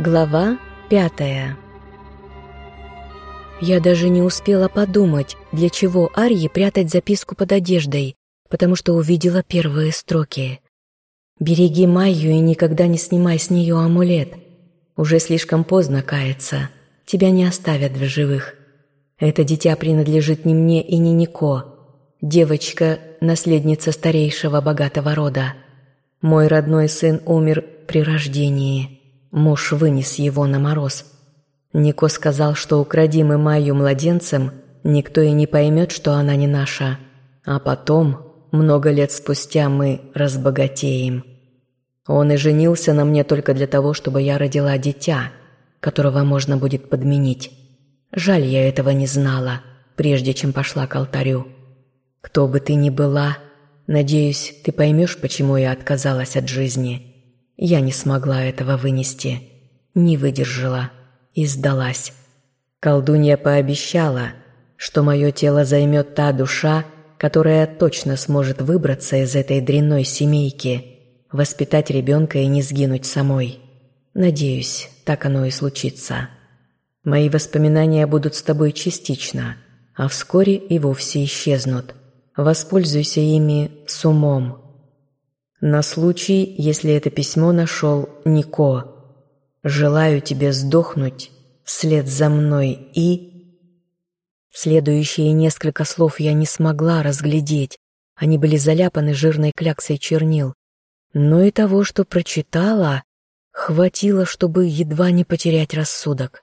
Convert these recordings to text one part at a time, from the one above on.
Глава пятая Я даже не успела подумать, для чего Арье прятать записку под одеждой, потому что увидела первые строки. «Береги Майю и никогда не снимай с нее амулет. Уже слишком поздно каяться. Тебя не оставят в живых. Это дитя принадлежит не мне и не Нико. Девочка – наследница старейшего богатого рода. Мой родной сын умер при рождении». Муж вынес его на мороз. Нико сказал, что укради мы Майю младенцем, никто и не поймет, что она не наша. А потом, много лет спустя, мы разбогатеем. Он и женился на мне только для того, чтобы я родила дитя, которого можно будет подменить. Жаль, я этого не знала, прежде чем пошла к алтарю. Кто бы ты ни была, надеюсь, ты поймешь, почему я отказалась от жизни». Я не смогла этого вынести, не выдержала и сдалась. Колдунья пообещала, что мое тело займет та душа, которая точно сможет выбраться из этой дрянной семейки, воспитать ребенка и не сгинуть самой. Надеюсь, так оно и случится. Мои воспоминания будут с тобой частично, а вскоре и вовсе исчезнут. Воспользуйся ими с умом, на случай, если это письмо нашел Нико. Желаю тебе сдохнуть вслед за мной и... Следующие несколько слов я не смогла разглядеть. Они были заляпаны жирной кляксой чернил. Но и того, что прочитала, хватило, чтобы едва не потерять рассудок.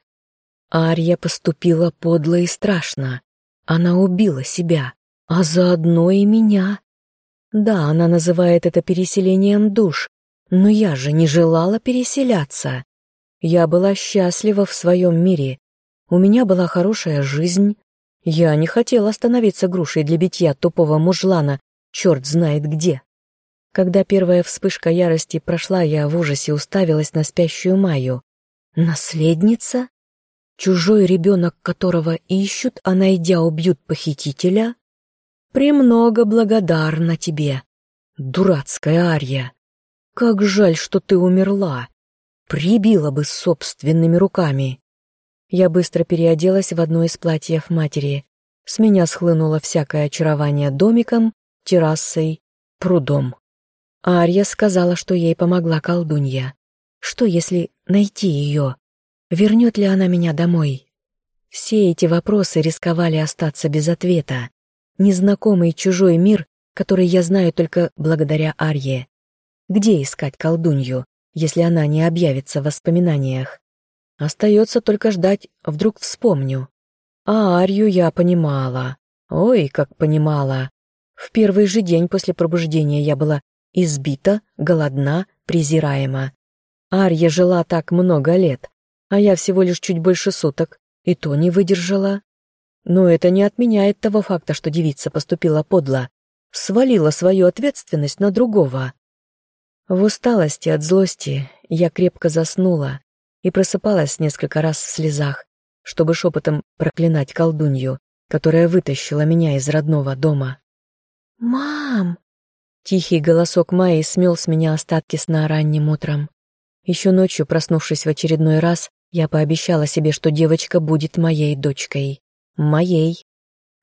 Ария поступила подло и страшно. Она убила себя, а заодно и меня. Да, она называет это переселением душ, но я же не желала переселяться. Я была счастлива в своем мире. У меня была хорошая жизнь. Я не хотела становиться грушей для битья тупого мужлана, черт знает где. Когда первая вспышка ярости прошла, я в ужасе уставилась на спящую Майю. Наследница? Чужой ребенок, которого ищут, а найдя убьют похитителя? «Премного благодарна тебе, дурацкая Ария. Как жаль, что ты умерла. Прибила бы собственными руками». Я быстро переоделась в одно из платьев матери. С меня схлынуло всякое очарование домиком, террасой, прудом. Ария сказала, что ей помогла колдунья. Что, если найти ее? Вернет ли она меня домой? Все эти вопросы рисковали остаться без ответа незнакомый чужой мир, который я знаю только благодаря Арье. Где искать колдунью, если она не объявится в воспоминаниях? Остается только ждать, вдруг вспомню. А Арью я понимала. Ой, как понимала. В первый же день после пробуждения я была избита, голодна, презираема. Арья жила так много лет, а я всего лишь чуть больше суток, и то не выдержала. Но это не отменяет того факта, что девица поступила подло, свалила свою ответственность на другого. В усталости от злости я крепко заснула и просыпалась несколько раз в слезах, чтобы шепотом проклинать колдунью, которая вытащила меня из родного дома. «Мам!» Тихий голосок Майи смел с меня остатки сна ранним утром. Еще ночью, проснувшись в очередной раз, я пообещала себе, что девочка будет моей дочкой. Моей.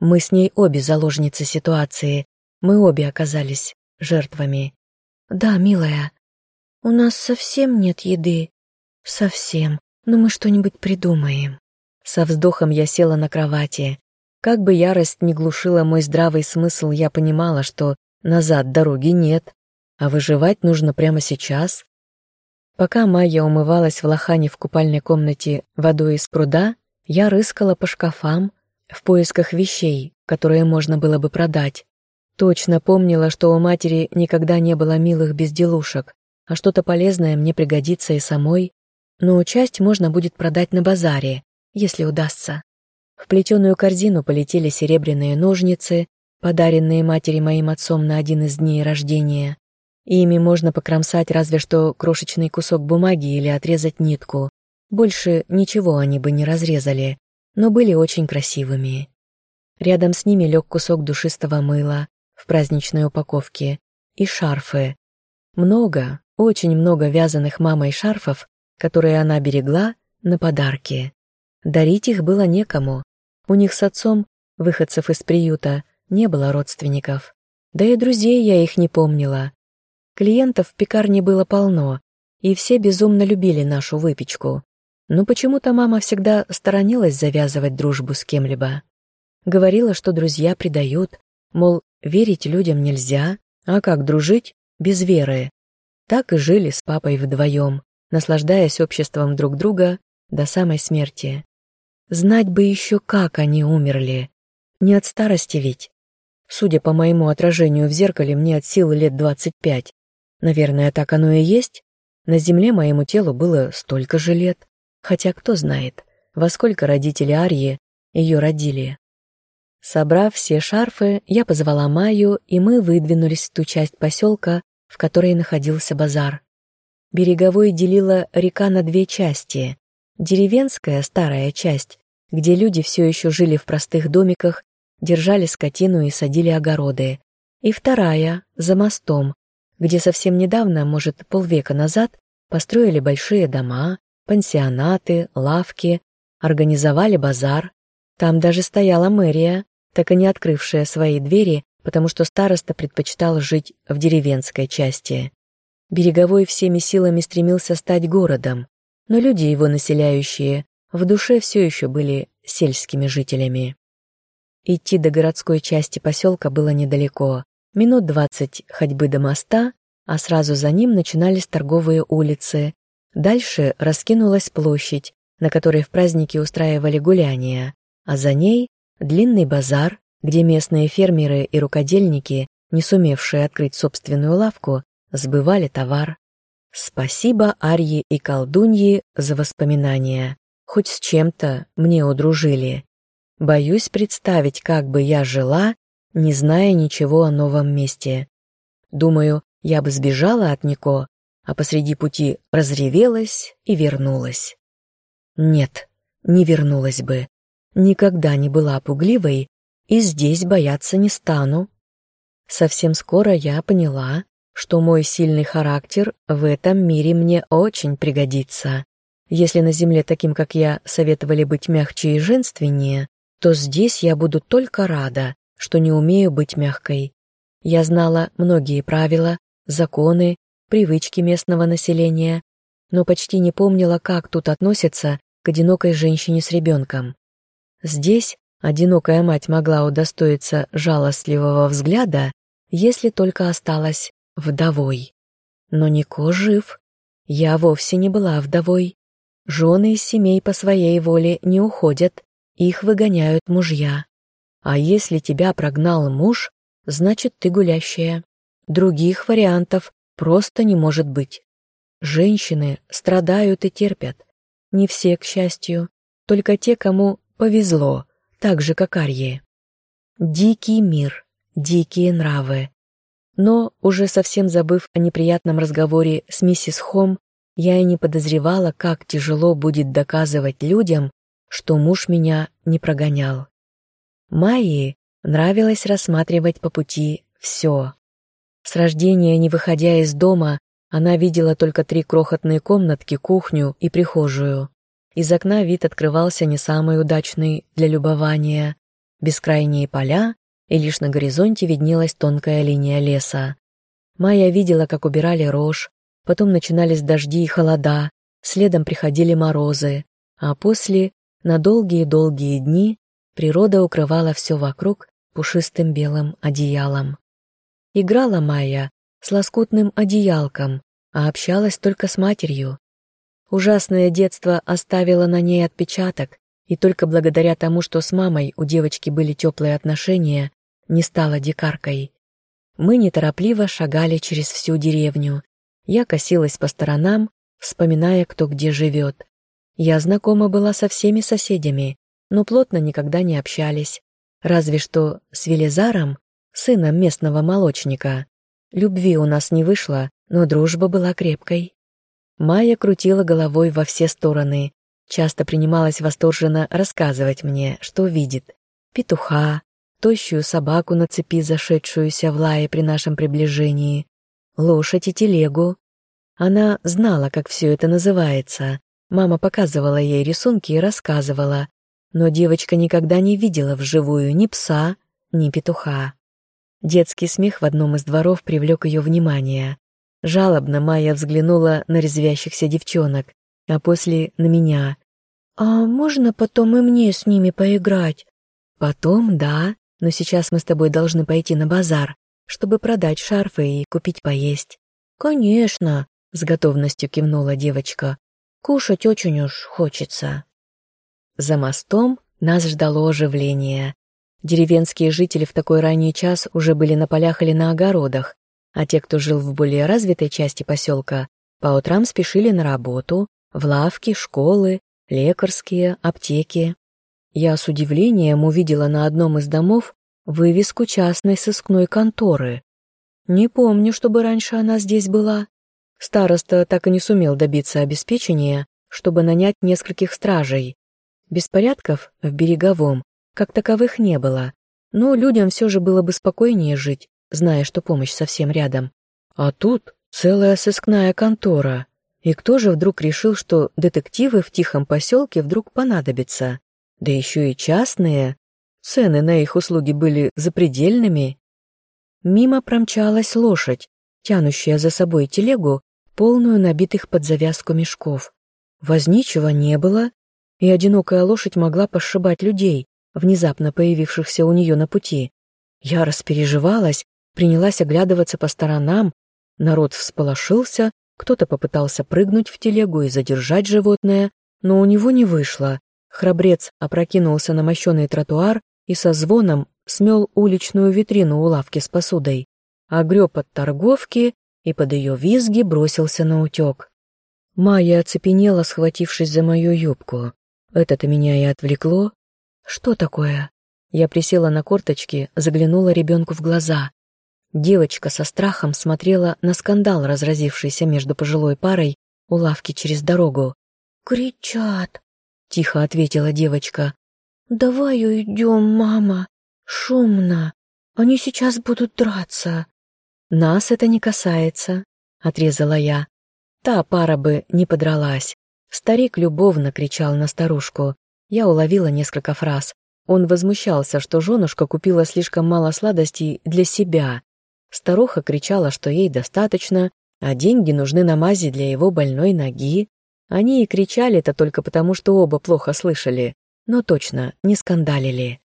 Мы с ней обе заложницы ситуации. Мы обе оказались жертвами. Да, милая. У нас совсем нет еды. Совсем. Но мы что-нибудь придумаем. Со вздохом я села на кровати. Как бы ярость не глушила мой здравый смысл, я понимала, что назад дороги нет, а выживать нужно прямо сейчас. Пока Майя умывалась в лохане в купальной комнате водой из пруда, я рыскала по шкафам, в поисках вещей, которые можно было бы продать. Точно помнила, что у матери никогда не было милых безделушек, а что-то полезное мне пригодится и самой, но часть можно будет продать на базаре, если удастся. В плетеную корзину полетели серебряные ножницы, подаренные матери моим отцом на один из дней рождения. Ими можно покромсать разве что крошечный кусок бумаги или отрезать нитку. Больше ничего они бы не разрезали но были очень красивыми. Рядом с ними лег кусок душистого мыла в праздничной упаковке и шарфы. Много, очень много вязаных мамой шарфов которые она берегла, на подарки. Дарить их было некому. У них с отцом, выходцев из приюта, не было родственников. Да и друзей я их не помнила. Клиентов в пекарне было полно, и все безумно любили нашу выпечку. Но почему-то мама всегда сторонилась завязывать дружбу с кем-либо. Говорила, что друзья предают, мол, верить людям нельзя, а как дружить без веры. Так и жили с папой вдвоем, наслаждаясь обществом друг друга до самой смерти. Знать бы еще, как они умерли. Не от старости ведь. Судя по моему отражению в зеркале, мне от силы лет двадцать пять. Наверное, так оно и есть. На земле моему телу было столько же лет. Хотя кто знает, во сколько родители Арьи ее родили. Собрав все шарфы, я позвала Майю, и мы выдвинулись в ту часть поселка, в которой находился базар. Береговой делила река на две части. Деревенская, старая часть, где люди все еще жили в простых домиках, держали скотину и садили огороды. И вторая, за мостом, где совсем недавно, может, полвека назад, построили большие дома, пансионаты, лавки, организовали базар. Там даже стояла мэрия, так и не открывшая свои двери, потому что староста предпочитал жить в деревенской части. Береговой всеми силами стремился стать городом, но люди, его населяющие, в душе все еще были сельскими жителями. Идти до городской части поселка было недалеко, минут двадцать ходьбы до моста, а сразу за ним начинались торговые улицы. Дальше раскинулась площадь, на которой в праздники устраивали гуляния, а за ней длинный базар, где местные фермеры и рукодельники, не сумевшие открыть собственную лавку, сбывали товар. Спасибо Арье и колдуньи за воспоминания. Хоть с чем-то мне удружили. Боюсь представить, как бы я жила, не зная ничего о новом месте. Думаю, я бы сбежала от Нико, а посреди пути разревелась и вернулась. Нет, не вернулась бы. Никогда не была пугливой и здесь бояться не стану. Совсем скоро я поняла, что мой сильный характер в этом мире мне очень пригодится. Если на земле таким, как я, советовали быть мягче и женственнее, то здесь я буду только рада, что не умею быть мягкой. Я знала многие правила, законы, привычки местного населения, но почти не помнила, как тут относятся к одинокой женщине с ребенком. Здесь одинокая мать могла удостоиться жалостливого взгляда, если только осталась вдовой. Но Нико жив. Я вовсе не была вдовой. Жены из семей по своей воле не уходят, их выгоняют мужья. А если тебя прогнал муж, значит ты гулящая. Других вариантов просто не может быть. Женщины страдают и терпят. Не все, к счастью, только те, кому повезло, так же, как Арье. Дикий мир, дикие нравы, но, уже совсем забыв о неприятном разговоре с миссис Хом, я и не подозревала, как тяжело будет доказывать людям, что муж меня не прогонял. Майи нравилось рассматривать по пути все. С рождения, не выходя из дома, она видела только три крохотные комнатки, кухню и прихожую. Из окна вид открывался не самый удачный для любования. Бескрайние поля, и лишь на горизонте виднелась тонкая линия леса. Майя видела, как убирали рожь, потом начинались дожди и холода, следом приходили морозы, а после, на долгие-долгие дни, природа укрывала все вокруг пушистым белым одеялом. Играла Майя с лоскутным одеялком, а общалась только с матерью. Ужасное детство оставило на ней отпечаток, и только благодаря тому, что с мамой у девочки были теплые отношения, не стала дикаркой. Мы неторопливо шагали через всю деревню. Я косилась по сторонам, вспоминая, кто где живет. Я знакома была со всеми соседями, но плотно никогда не общались. Разве что с Велизаром, сыном местного молочника. Любви у нас не вышло, но дружба была крепкой. Майя крутила головой во все стороны, часто принималась восторженно рассказывать мне, что видит. Петуха, тощую собаку на цепи, зашедшуюся в лае при нашем приближении, лошадь и телегу. Она знала, как все это называется. Мама показывала ей рисунки и рассказывала. Но девочка никогда не видела вживую ни пса, ни петуха. Детский смех в одном из дворов привлек ее внимание. Жалобно Майя взглянула на резвящихся девчонок, а после на меня. «А можно потом и мне с ними поиграть?» «Потом, да, но сейчас мы с тобой должны пойти на базар, чтобы продать шарфы и купить поесть». «Конечно», — с готовностью кивнула девочка. «Кушать очень уж хочется». За мостом нас ждало оживление. Деревенские жители в такой ранний час уже были на полях или на огородах, а те, кто жил в более развитой части поселка, по утрам спешили на работу, в лавки, школы, лекарские, аптеки. Я с удивлением увидела на одном из домов вывеску частной сыскной конторы. Не помню, чтобы раньше она здесь была. Староста так и не сумел добиться обеспечения, чтобы нанять нескольких стражей. Беспорядков в Береговом как таковых не было, но людям все же было бы спокойнее жить, зная, что помощь совсем рядом. А тут целая сыскная контора. И кто же вдруг решил, что детективы в тихом поселке вдруг понадобятся? Да еще и частные. Цены на их услуги были запредельными. Мимо промчалась лошадь, тянущая за собой телегу, полную набитых под завязку мешков. Возничего не было, и одинокая лошадь могла пошибать людей, внезапно появившихся у нее на пути. Я распереживалась, принялась оглядываться по сторонам, народ всполошился, кто-то попытался прыгнуть в телегу и задержать животное, но у него не вышло. Храбрец опрокинулся на мощеный тротуар и со звоном смел уличную витрину у лавки с посудой, огреб от торговки и под ее визги бросился на утек. Майя оцепенела, схватившись за мою юбку. Это-то меня и отвлекло. Что такое? Я присела на корточки, заглянула ребенку в глаза. Девочка со страхом смотрела на скандал, разразившийся между пожилой парой у лавки через дорогу. «Кричат», — тихо ответила девочка. «Давай уйдем, мама. Шумно. Они сейчас будут драться». «Нас это не касается», — отрезала я. Та пара бы не подралась. Старик любовно кричал на старушку. Я уловила несколько фраз. Он возмущался, что женушка купила слишком мало сладостей для себя, Старуха кричала, что ей достаточно, а деньги нужны на мази для его больной ноги. Они и кричали это только потому, что оба плохо слышали, но точно не скандалили.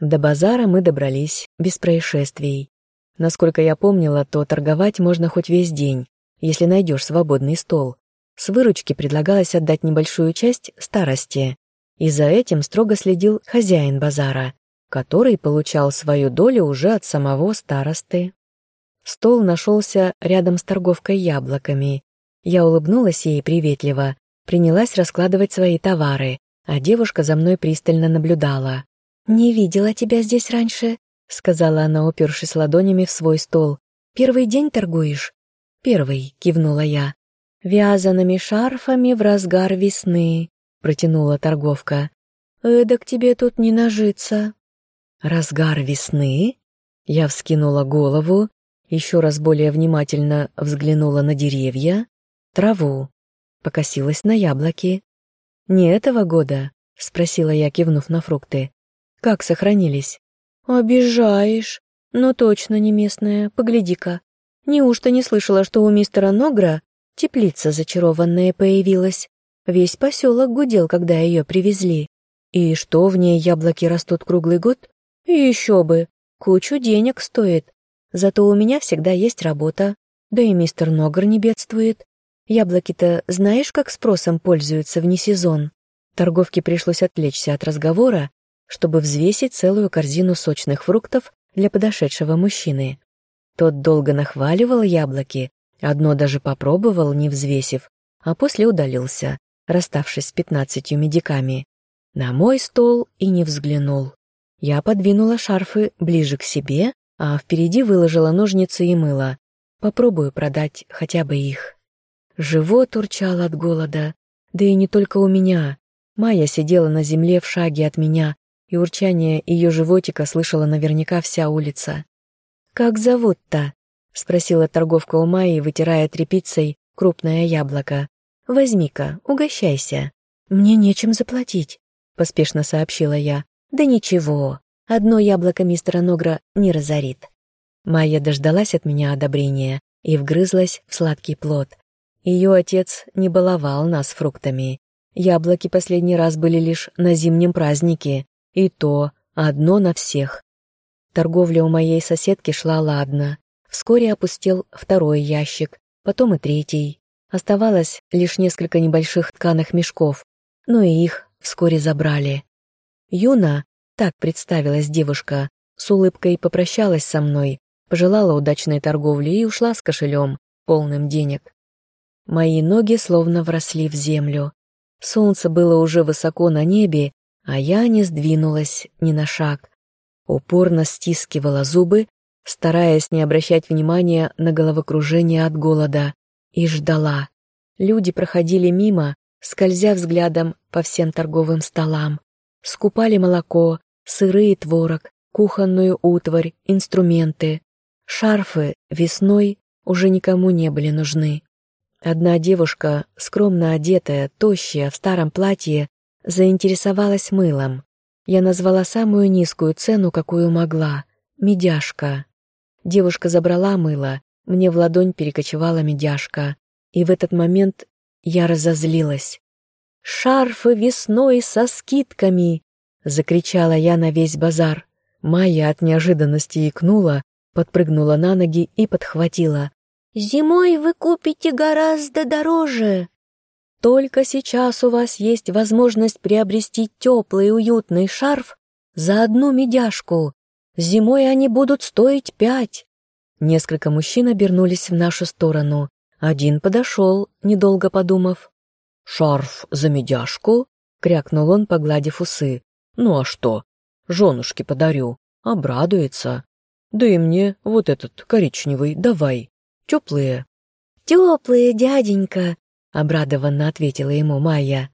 До базара мы добрались без происшествий. Насколько я помнила, то торговать можно хоть весь день, если найдешь свободный стол. С выручки предлагалось отдать небольшую часть старости. И за этим строго следил хозяин базара, который получал свою долю уже от самого старосты. Стол нашелся рядом с торговкой яблоками. Я улыбнулась ей приветливо, принялась раскладывать свои товары, а девушка за мной пристально наблюдала. «Не видела тебя здесь раньше», — сказала она, упершись ладонями в свой стол. «Первый день торгуешь?» «Первый», — кивнула я. «Вязаными шарфами в разгар весны», — протянула торговка. «Эдак тебе тут не нажиться». «Разгар весны?» Я вскинула голову, еще раз более внимательно взглянула на деревья, траву, покосилась на яблоки. «Не этого года?» — спросила я, кивнув на фрукты. «Как сохранились?» «Обижаешь. Но точно не местная, погляди-ка. Неужто не слышала, что у мистера Ногра теплица зачарованная появилась? Весь поселок гудел, когда ее привезли. И что, в ней яблоки растут круглый год? Еще бы, кучу денег стоит. Зато у меня всегда есть работа, да и мистер Ногар не бедствует. Яблоки-то знаешь, как спросом пользуются вне сезон? Торговке пришлось отвлечься от разговора, чтобы взвесить целую корзину сочных фруктов для подошедшего мужчины. Тот долго нахваливал яблоки, одно даже попробовал, не взвесив, а после удалился, расставшись с пятнадцатью медиками. На мой стол и не взглянул. Я подвинула шарфы ближе к себе, а впереди выложила ножницы и мыло. Попробую продать хотя бы их. Живот урчал от голода, да и не только у меня. Майя сидела на земле в шаге от меня, и урчание ее животика слышала наверняка вся улица. «Как зовут-то?» — спросила торговка у Майи, вытирая тряпицей крупное яблоко. Возьми-ка, угощайся. Мне нечем заплатить, поспешно сообщила я. Да ничего, одно яблоко мистера Ногра не разорит. Майя дождалась от меня одобрения и вгрызлась в сладкий плод. Ее отец не баловал нас фруктами. Яблоки последний раз были лишь на зимнем празднике, и то одно на всех. Торговля у моей соседки шла ладно. Вскоре опустел второй ящик, потом и третий. Оставалось лишь несколько небольших тканых мешков, но и их вскоре забрали. Юна, так представилась девушка, с улыбкой попрощалась со мной, пожелала удачной торговли и ушла с кошелем, полным денег. Мои ноги словно вросли в землю. Солнце было уже высоко на небе, а я не сдвинулась ни на шаг. Упорно стискивала зубы, стараясь не обращать внимания на головокружение от голода, и ждала. Люди проходили мимо, скользя взглядом по всем торговым столам. Скупали молоко, сыры и творог, кухонную утварь, инструменты. Шарфы весной уже никому не были нужны. Одна девушка, скромно одетая, тощая, в старом платье, заинтересовалась мылом. Я назвала самую низкую цену, какую могла — медяшка. Девушка забрала мыло, мне в ладонь перекочевала медяшка, и в этот момент я разозлилась. «Шарфы весной со скидками!» — закричала я на весь базар. Майя от неожиданности икнула, подпрыгнула на ноги и подхватила. «Зимой вы купите гораздо дороже!» Только сейчас у вас есть возможность приобрести теплый уютный шарф за одну медяшку. Зимой они будут стоить пять. Несколько мужчин обернулись в нашу сторону. Один подошел, недолго подумав. «Шарф за медяшку?» — крякнул он, погладив усы. «Ну а что? Женушке подарю. Обрадуется. Да и мне вот этот коричневый давай. Теплые». «Теплые, дяденька!» обрадованно ответила ему Майя.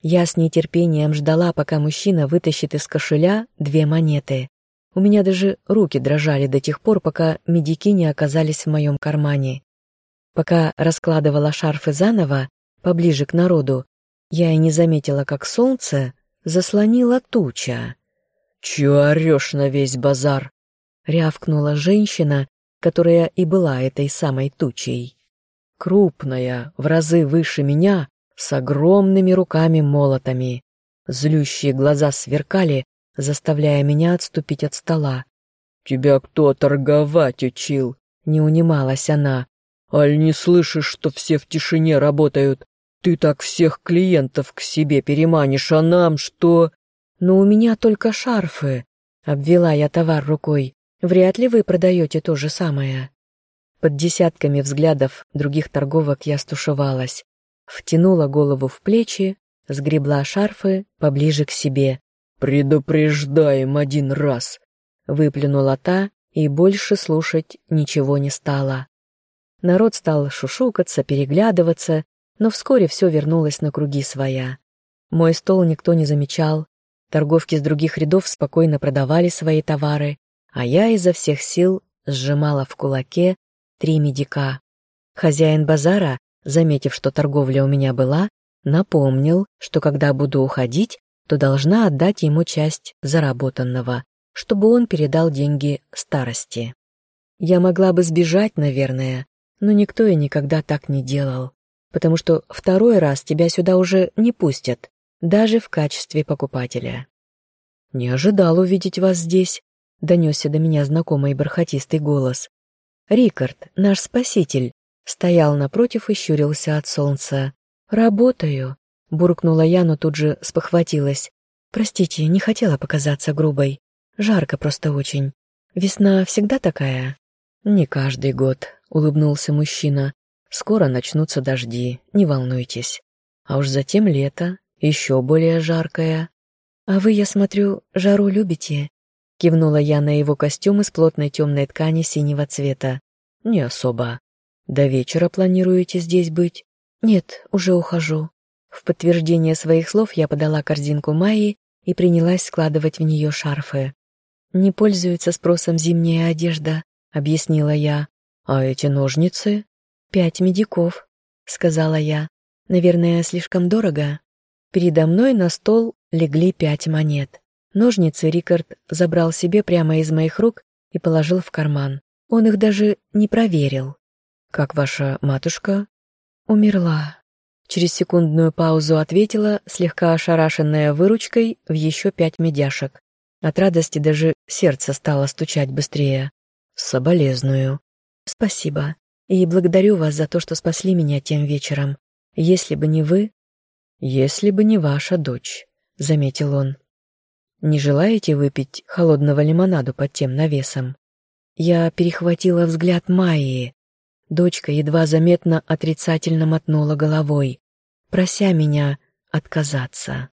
Я с нетерпением ждала, пока мужчина вытащит из кошеля две монеты. У меня даже руки дрожали до тех пор, пока медики не оказались в моем кармане. Пока раскладывала шарфы заново, поближе к народу, я и не заметила, как солнце заслонило туча. «Чё орёшь на весь базар?» — рявкнула женщина, которая и была этой самой тучей крупная, в разы выше меня, с огромными руками-молотами. Злющие глаза сверкали, заставляя меня отступить от стола. «Тебя кто торговать учил?» — не унималась она. «Аль не слышишь, что все в тишине работают? Ты так всех клиентов к себе переманишь, а нам что?» «Но у меня только шарфы», — обвела я товар рукой. «Вряд ли вы продаете то же самое». Под десятками взглядов других торговок я стушевалась, втянула голову в плечи, сгребла шарфы поближе к себе. «Предупреждаем один раз!» Выплюнула та и больше слушать ничего не стала. Народ стал шушукаться, переглядываться, но вскоре все вернулось на круги своя. Мой стол никто не замечал, торговки с других рядов спокойно продавали свои товары, а я изо всех сил сжимала в кулаке три медика. Хозяин базара, заметив, что торговля у меня была, напомнил, что когда буду уходить, то должна отдать ему часть заработанного, чтобы он передал деньги старости. Я могла бы сбежать, наверное, но никто и никогда так не делал, потому что второй раз тебя сюда уже не пустят, даже в качестве покупателя. «Не ожидал увидеть вас здесь», — донесся до меня знакомый бархатистый голос. Рикард, наш спаситель, стоял напротив и щурился от солнца. «Работаю», — буркнула я, но тут же спохватилась. «Простите, не хотела показаться грубой. Жарко просто очень. Весна всегда такая?» «Не каждый год», — улыбнулся мужчина. «Скоро начнутся дожди, не волнуйтесь. А уж затем лето, еще более жаркое. А вы, я смотрю, жару любите?» Кивнула я на его костюм из плотной темной ткани синего цвета. «Не особо. До вечера планируете здесь быть?» «Нет, уже ухожу». В подтверждение своих слов я подала корзинку Майи и принялась складывать в нее шарфы. «Не пользуется спросом зимняя одежда», — объяснила я. «А эти ножницы?» «Пять медиков». — сказала я. «Наверное, слишком дорого». Передо мной на стол легли пять монет. Ножницы Рикард забрал себе прямо из моих рук и положил в карман. Он их даже не проверил. «Как ваша матушка?» «Умерла». Через секундную паузу ответила, слегка ошарашенная выручкой в еще пять медяшек. От радости даже сердце стало стучать быстрее. «Соболезную». «Спасибо. И благодарю вас за то, что спасли меня тем вечером. Если бы не вы...» «Если бы не ваша дочь», — заметил он. «Не желаете выпить холодного лимонаду под тем навесом?» Я перехватила взгляд Майи. Дочка едва заметно отрицательно мотнула головой, прося меня отказаться.